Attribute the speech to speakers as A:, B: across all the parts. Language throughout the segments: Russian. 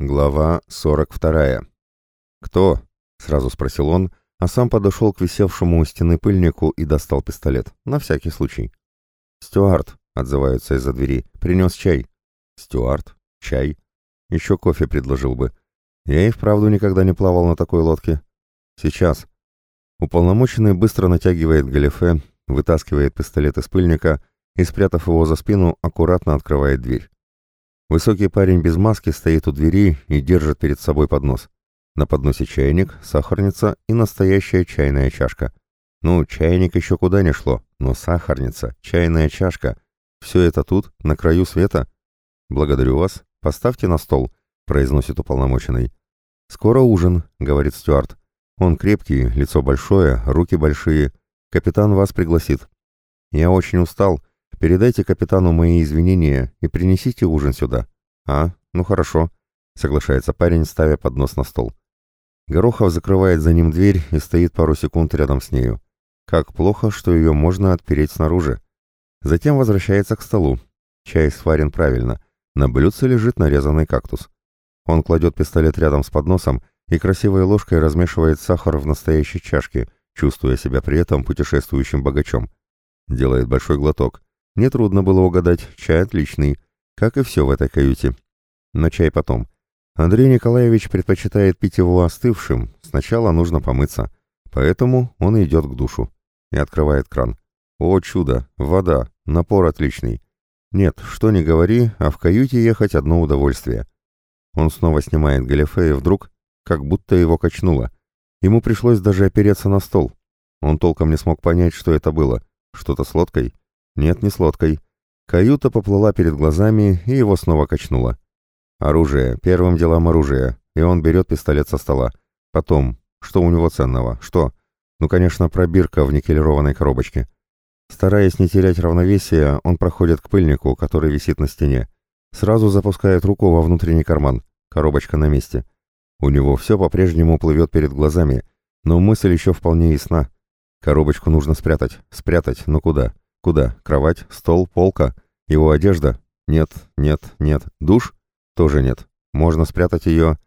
A: Глава 42. «Кто?» — сразу спросил он, а сам подошел к висевшему у стены пыльнику и достал пистолет, на всякий случай. «Стюарт», — отзываются из-за двери, — «принес чай». «Стюарт? Чай? Еще кофе предложил бы. Я и вправду никогда не плавал на такой лодке. Сейчас». Уполномоченный быстро натягивает галифе, вытаскивает пистолет из пыльника и, спрятав его за спину, аккуратно открывает дверь. Высокий парень без маски стоит у двери и держит перед собой поднос. На подносе чайник, сахарница и настоящая чайная чашка. Ну, чайник еще куда не шло, но сахарница, чайная чашка — все это тут, на краю света. Благодарю вас, поставьте на стол, — произносит уполномоченный. «Скоро ужин», — говорит Стюарт. «Он крепкий, лицо большое, руки большие. Капитан вас пригласит». «Я очень устал, Передайте капитану мои извинения и принесите ужин сюда. А, ну хорошо, соглашается парень, ставя поднос на стол. Горохов закрывает за ним дверь и стоит пару секунд рядом с нею. Как плохо, что ее можно отпереть снаружи. Затем возвращается к столу. Чай сварен правильно. На блюдце лежит нарезанный кактус. Он кладет пистолет рядом с подносом и красивой ложкой размешивает сахар в настоящей чашке, чувствуя себя при этом путешествующим богачом. Делает большой глоток. Нетрудно было угадать, чай отличный, как и все в этой каюте. Но чай потом. Андрей Николаевич предпочитает пить его остывшим, сначала нужно помыться. Поэтому он идет к душу и открывает кран. О, чудо, вода, напор отличный. Нет, что ни говори, а в каюте ехать одно удовольствие. Он снова снимает галифе и вдруг, как будто его качнуло. Ему пришлось даже опереться на стол. Он толком не смог понять, что это было. Что-то с лодкой? Нет, не с лодкой. Каюта поплыла перед глазами, и его снова качнуло. Оружие, первым делом оружие, и он берет пистолет со стола. Потом, что у него ценного? Что? Ну, конечно, пробирка в никелированной коробочке. Стараясь не терять равновесия, он проходит к пыльнику, который висит на стене. Сразу запускает руку во внутренний карман. Коробочка на месте. У него все по-прежнему плывет перед глазами, но мысль еще вполне ясна. Коробочку нужно спрятать. Спрятать, но куда? Куда? Кровать, стол, полка? Его одежда? Нет, нет, нет. Душ? Тоже нет. Можно спрятать ее...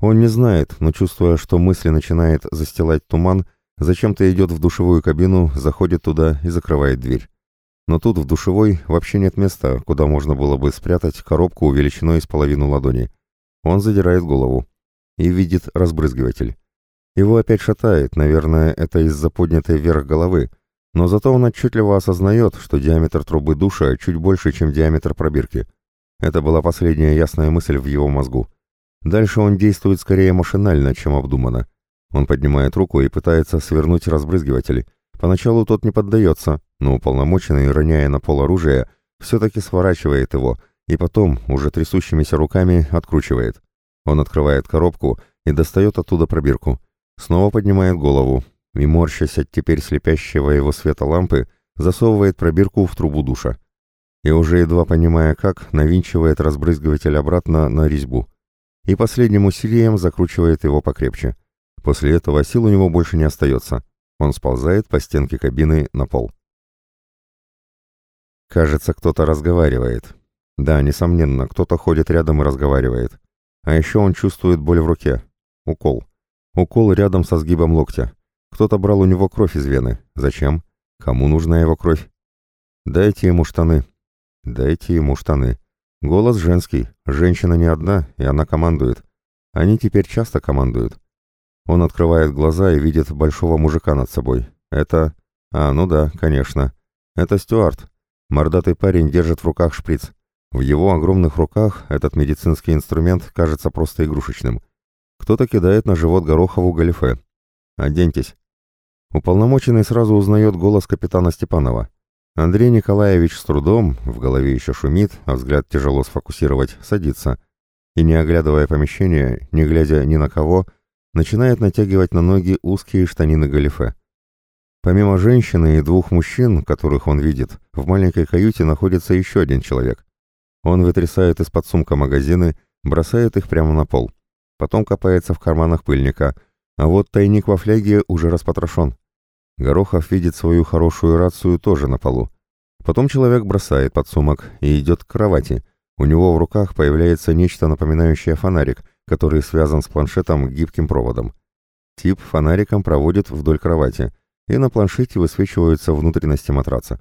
A: Он не знает, но чувствуя, что мысли начинает застилать туман, зачем-то идет в душевую кабину, заходит туда и закрывает дверь. Но тут в душевой вообще нет места, куда можно было бы спрятать коробку величиной с половину ладони. Он задирает голову и видит разбрызгиватель. Его опять шатает, наверное, это из-за поднятой вверх головы, но зато он отчетливо осознает, что диаметр трубы душа чуть больше, чем диаметр пробирки. Это была последняя ясная мысль в его мозгу. Дальше он действует скорее машинально, чем обдуманно. Он поднимает руку и пытается свернуть разбрызгиватель. Поначалу тот не поддается, но уполномоченный, роняя на пол оружие, все-таки сворачивает его и потом, уже трясущимися руками, откручивает. Он открывает коробку и достает оттуда пробирку. Снова поднимает голову, и, морщась от теперь слепящего его света лампы, засовывает пробирку в трубу душа. И уже едва понимая как, навинчивает разбрызгиватель обратно на резьбу. И последним усилием закручивает его покрепче. После этого сил у него больше не остается. Он сползает по стенке кабины на пол. Кажется, кто-то разговаривает. Да, несомненно, кто-то ходит рядом и разговаривает. А еще он чувствует боль в руке. Укол. Укол рядом со сгибом локтя. Кто-то брал у него кровь из вены. Зачем? Кому нужна его кровь? Дайте ему штаны. Дайте ему штаны. Голос женский. Женщина не одна, и она командует. Они теперь часто командуют. Он открывает глаза и видит большого мужика над собой. Это... А, ну да, конечно. Это Стюарт. Мордатый парень держит в руках шприц. В его огромных руках этот медицинский инструмент кажется просто игрушечным. Кто-то кидает на живот Горохову галифе. «Оденьтесь». Уполномоченный сразу узнает голос капитана Степанова. Андрей Николаевич с трудом, в голове еще шумит, а взгляд тяжело сфокусировать, садится. И не оглядывая помещение, не глядя ни на кого, начинает натягивать на ноги узкие штанины галифе. Помимо женщины и двух мужчин, которых он видит, в маленькой каюте находится еще один человек. Он вытрясает из-под сумка магазины, бросает их прямо на пол. Потом копается в карманах пыльника, а вот тайник во фляге уже распотрошен. Горохов видит свою хорошую рацию тоже на полу. Потом человек бросает подсумок и идет к кровати. У него в руках появляется нечто напоминающее фонарик, который связан с планшетом гибким проводом. Тип фонариком проводит вдоль кровати, и на планшете высвечиваются внутренности матраца.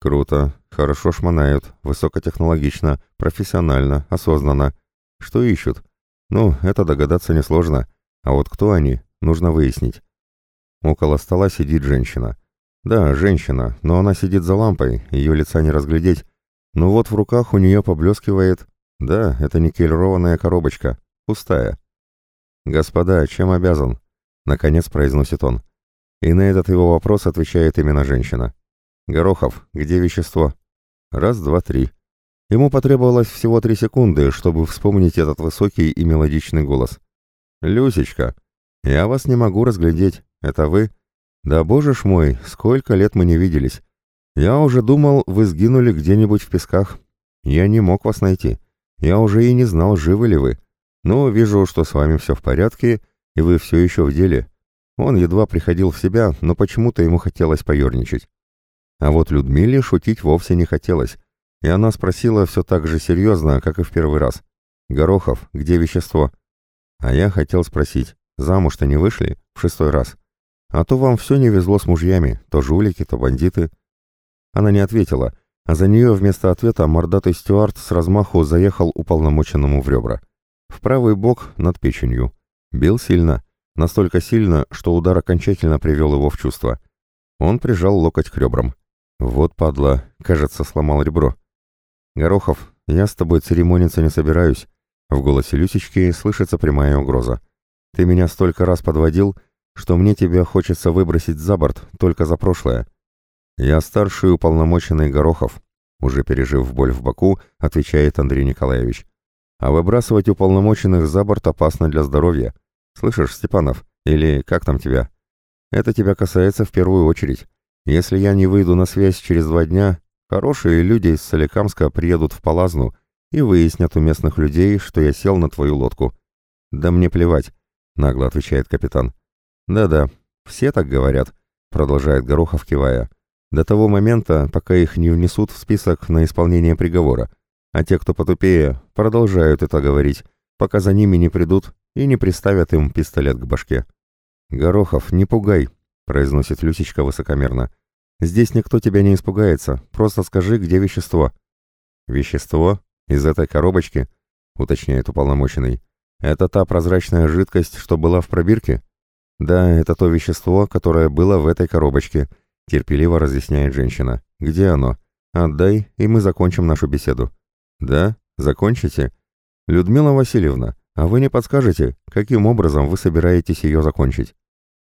A: Круто, хорошо шмонают, высокотехнологично, профессионально, осознанно. Что ищут? Ну, это догадаться несложно. А вот кто они, нужно выяснить. Около стола сидит женщина. Да, женщина, но она сидит за лампой, ее лица не разглядеть. Но вот в руках у нее поблескивает... Да, это никелированная коробочка, пустая. «Господа, чем обязан?» — наконец произносит он. И на этот его вопрос отвечает именно женщина. «Горохов, где вещество?» Раз, два, три. Ему потребовалось всего три секунды, чтобы вспомнить этот высокий и мелодичный голос. «Люсечка, я вас не могу разглядеть. Это вы?» «Да боже ж мой, сколько лет мы не виделись. Я уже думал, вы сгинули где-нибудь в песках. Я не мог вас найти. Я уже и не знал, живы ли вы. Но вижу, что с вами все в порядке, и вы все еще в деле. Он едва приходил в себя, но почему-то ему хотелось поерничать. А вот Людмиле шутить вовсе не хотелось, и она спросила все так же серьезно, как и в первый раз. «Горохов, где вещество?» А я хотел спросить, замуж-то не вышли? В шестой раз. А то вам все не везло с мужьями, то жулики, то бандиты. Она не ответила, а за нее вместо ответа мордатый стюард с размаху заехал уполномоченному в ребра. В правый бок над печенью. Бил сильно. Настолько сильно, что удар окончательно привел его в чувство. Он прижал локоть к ребрам. Вот падла, кажется, сломал ребро. «Горохов, я с тобой церемониться не собираюсь». В голосе Люсечки слышится прямая угроза. «Ты меня столько раз подводил, что мне тебя хочется выбросить за борт, только за прошлое». «Я старший уполномоченный Горохов», уже пережив боль в боку, отвечает Андрей Николаевич. «А выбрасывать уполномоченных за борт опасно для здоровья. Слышишь, Степанов, или как там тебя? Это тебя касается в первую очередь. Если я не выйду на связь через два дня, хорошие люди из Соликамска приедут в Палазну и выяснят у местных людей, что я сел на твою лодку. Да мне плевать, нагло отвечает капитан. Да-да, все так говорят, продолжает Горохов, кивая. До того момента, пока их не внесут в список на исполнение приговора. А те, кто потупее, продолжают это говорить, пока за ними не придут и не приставят им пистолет к башке. «Горохов, не пугай», — произносит Люсечка высокомерно. «Здесь никто тебя не испугается, просто скажи, где вещество». «Вещество? Из этой коробочки?» — уточняет уполномоченный. «Это та прозрачная жидкость, что была в пробирке?» «Да, это то вещество, которое было в этой коробочке», — терпеливо разъясняет женщина. «Где оно? Отдай, и мы закончим нашу беседу». «Да? Закончите?» «Людмила Васильевна, а вы не подскажете, каким образом вы собираетесь ее закончить?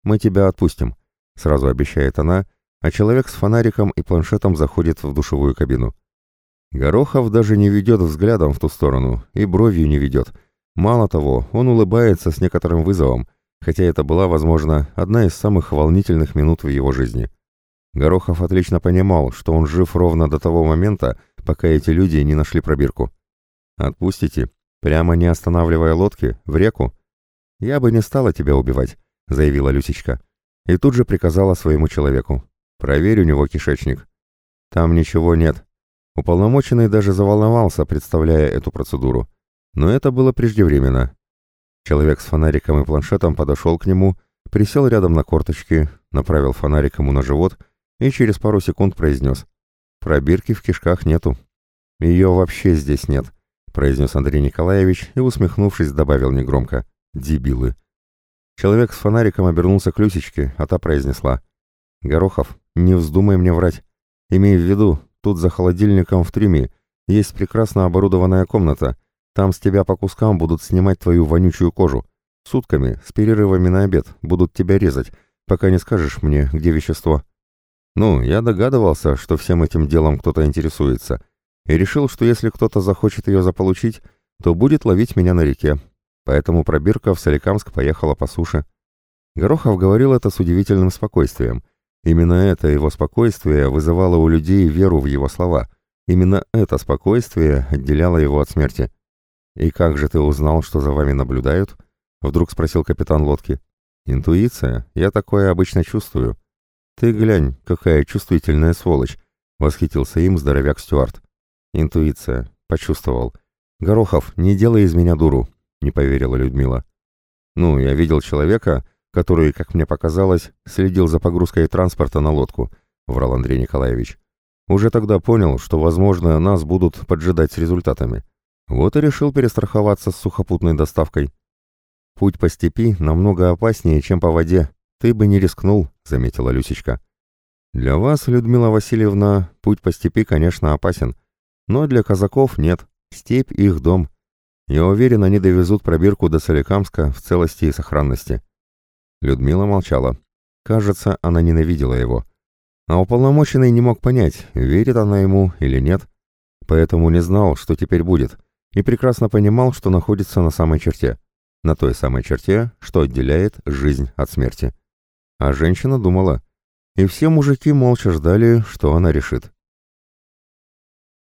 A: Мы тебя отпустим, сразу обещает она, а человек с фонариком и планшетом заходит в душевую кабину. Горохов даже не ведет взглядом в ту сторону и бровью не ведет. Мало того, он улыбается с некоторым вызовом, хотя это была, возможно, одна из самых волнительных минут в его жизни. Горохов отлично понимал, что он жив ровно до того момента, пока эти люди не нашли пробирку. «Отпустите», Прямо не останавливая лодки, в реку? Я бы не стала тебя убивать, заявила Люсечка. И тут же приказала своему человеку. Проверь у него кишечник. Там ничего нет. Уполномоченный даже заволновался, представляя эту процедуру. Но это было преждевременно. Человек с фонариком и планшетом подошел к нему, присел рядом на корточки, направил фонарик ему на живот и через пару секунд произнес. «Пробирки в кишках нету. Ее вообще здесь нет произнес Андрей Николаевич и, усмехнувшись, добавил негромко. «Дебилы». Человек с фонариком обернулся к Люсечке, а та произнесла. «Горохов, не вздумай мне врать. Имей в виду, тут за холодильником в трюме есть прекрасно оборудованная комната. Там с тебя по кускам будут снимать твою вонючую кожу. Сутками, с перерывами на обед, будут тебя резать, пока не скажешь мне, где вещество». Ну, я догадывался, что всем этим делом кто-то интересуется, и решил, что если кто-то захочет ее заполучить, то будет ловить меня на реке. Поэтому пробирка в Соликамск поехала по суше. Горохов говорил это с удивительным спокойствием. Именно это его спокойствие вызывало у людей веру в его слова. Именно это спокойствие отделяло его от смерти. «И как же ты узнал, что за вами наблюдают?» — вдруг спросил капитан лодки. «Интуиция. Я такое обычно чувствую». «Ты глянь, какая чувствительная сволочь!» — восхитился им здоровяк Стюарт. Интуиция. Почувствовал. Горохов, не делай из меня дуру. — не поверила Людмила. «Ну, я видел человека, который, как мне показалось, следил за погрузкой транспорта на лодку», — врал Андрей Николаевич. «Уже тогда понял, что, возможно, нас будут поджидать с результатами. Вот и решил перестраховаться с сухопутной доставкой». «Путь по степи намного опаснее, чем по воде. Ты бы не рискнул», — заметила Люсечка. «Для вас, Людмила Васильевна, путь по степи, конечно, опасен, но для казаков нет. Степь — их дом. Я уверен, они довезут пробирку до Соликамска в целости и сохранности». Людмила молчала. Кажется, она ненавидела его. А уполномоченный не мог понять, верит она ему или нет. Поэтому не знал, что теперь будет, и прекрасно понимал, что находится на самой черте. На той самой черте, что отделяет жизнь от смерти. А женщина думала. И все мужики молча ждали, что она решит.